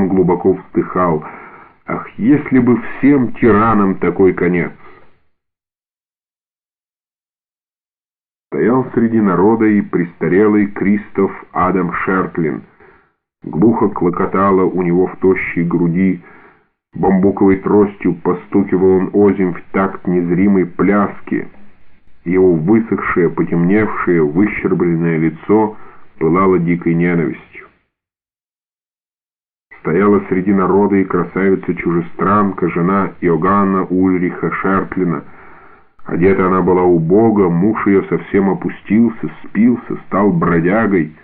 он глубоко вздыхал. Ах, если бы всем тиранам такой конец! Стоял среди народа и престарелый Кристоф Адам Шертлин. Глухо клокотало у него в тощей груди, бамбуковой тростью постукивал он озим в такт незримой пляски. Его высохшее, потемневшее, выщербленное лицо пылало дикой ненавистью. Стояла среди народа и красавица-чужестранка, жена Иоганна Ульриха Шертлина — Одета она была убого, муж ее совсем опустился, спился, стал бродягой.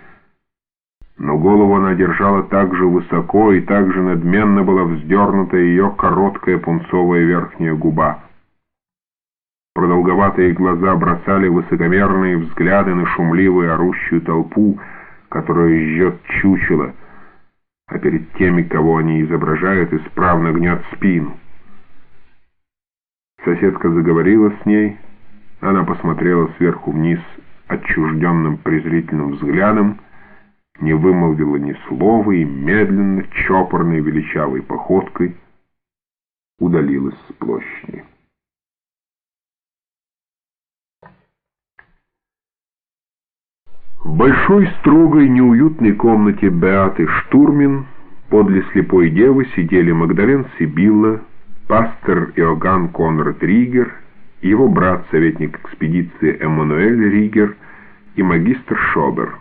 Но голову она держала так же высоко, и так же надменно была вздернута ее короткая пунцовая верхняя губа. Продолговатые глаза бросали высокомерные взгляды на шумливую орущую толпу, которая жжет чучело, а перед теми, кого они изображают, исправно гнет спину. Соседка заговорила с ней. Она посмотрела сверху вниз отчужденным презрительным взглядом, не вымолвила ни слова и медленно, чопорной, величавой походкой удалилась с площади. В большой, строгой, неуютной комнате Беаты Штурмин подле слепой девы сидели Магдален Сибилла, пастор Иоганн Конрад Ригер, его брат, советник экспедиции Эммануэль Ригер и магистр Шобер.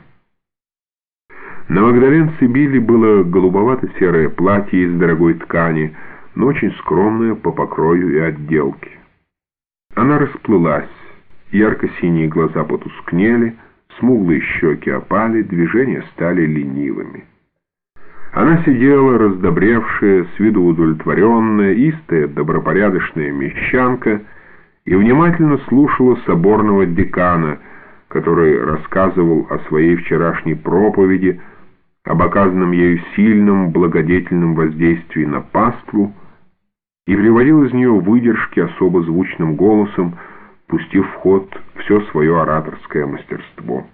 На Магдален Билли было голубовато-серое платье из дорогой ткани, но очень скромное по покрою и отделке. Она расплылась, ярко-синие глаза потускнели, смуглые щеки опали, движения стали ленивыми. Она сидела, раздобревшая, с виду удовлетворенная, истая, добропорядочная мещанка, и внимательно слушала соборного декана, который рассказывал о своей вчерашней проповеди, об оказанном ею сильном, благодетельном воздействии на паству, и приводил из нее выдержки особо звучным голосом, пустив в ход все свое ораторское мастерство.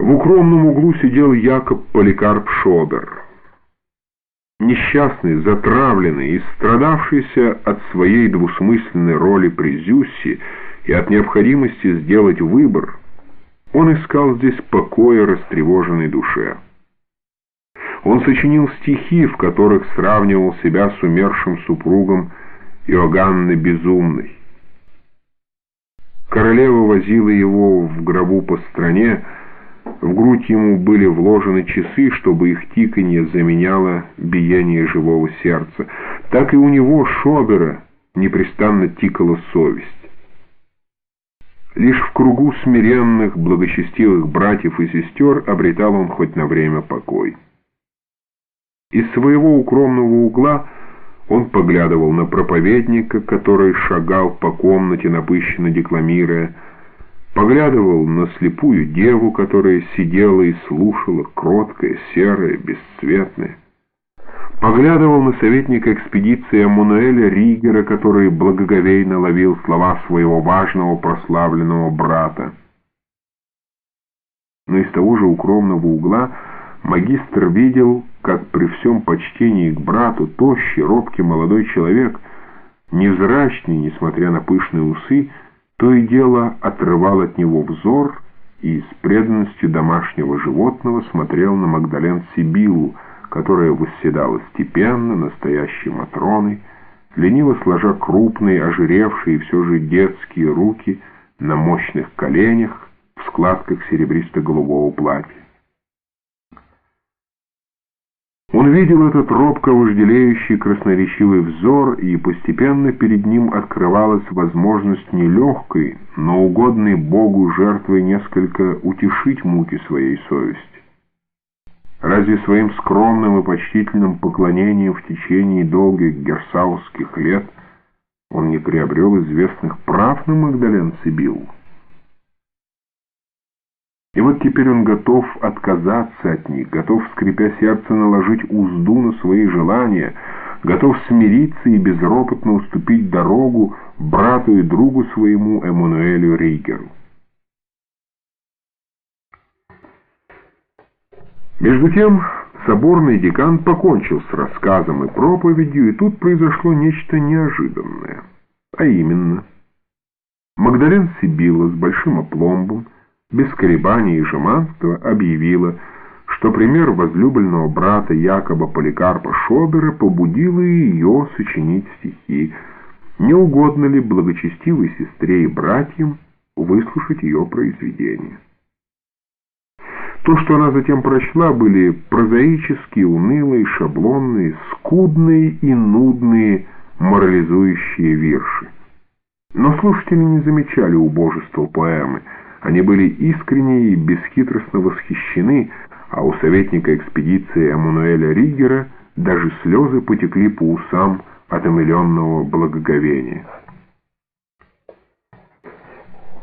В укромном углу сидел Якоб Поликарп Шобер. Несчастный, затравленный и страдавшийся от своей двусмысленной роли при Зюссе и от необходимости сделать выбор, он искал здесь покоя растревоженной душе. Он сочинил стихи, в которых сравнивал себя с умершим супругом Иоганны Безумной. Королева возила его в гробу по стране, в грудь ему были вложены часы, чтобы их тиканье заменяло биение живого сердца. Так и у него, Шобера, непрестанно тикала совесть. Лишь в кругу смиренных, благочестивых братьев и сестер обретал он хоть на время покой. Из своего укромного угла он поглядывал на проповедника, который шагал по комнате, напыщенно декламируя, Поглядывал на слепую деву, которая сидела и слушала, кроткая, серая, бесцветная. Поглядывал на советника экспедиции Эммануэля Ригера, который благоговейно ловил слова своего важного прославленного брата. Но из того же укромного угла магистр видел, как при всем почтении к брату тощий, робкий молодой человек, невзрачный, несмотря на пышные усы, то и дело отрывал от него взор и с преданностью домашнего животного смотрел на Магдален Сибилу, которая восседала степенно, настоящей Матроной, лениво сложа крупные, ожиревшие все же детские руки на мощных коленях в складках серебристо-голубого платья. Он видел этот робко вожделеющий красноречивый взор, и постепенно перед ним открывалась возможность нелегкой, но угодной Богу жертвой несколько утешить муки своей совести. Разве своим скромным и почтительным поклонением в течение долгих герсаусских лет он не приобрел известных прав на Магдален Сибилу? И вот теперь он готов отказаться от них, готов, скрипя сердце, наложить узду на свои желания, готов смириться и безропотно уступить дорогу брату и другу своему Эммануэлю Рейгеру. Между тем, соборный декан покончил с рассказом и проповедью, и тут произошло нечто неожиданное. А именно, Магдален Сибила с большим опломбом, без колебаний и жеманства объявила, что пример возлюбленного брата Якоба Поликарпа Шобера побудил ее сочинить стихи. Не угодно ли благочестивой сестре и братьям выслушать ее произведение? То, что она затем прочла, были прозаические, унылые, шаблонные, скудные и нудные морализующие вирши. Но слушатели не замечали убожества поэмы. Они были искренне и бесхитростно восхищены, а у советника экспедиции Эммануэля Ригера даже слезы потекли по усам от умиленного благоговения.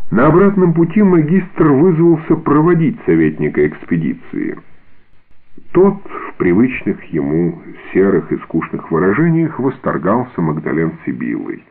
На обратном пути магистр вызвался проводить советника экспедиции. Тот в привычных ему серых и скучных выражениях восторгался Магдален Сибилой.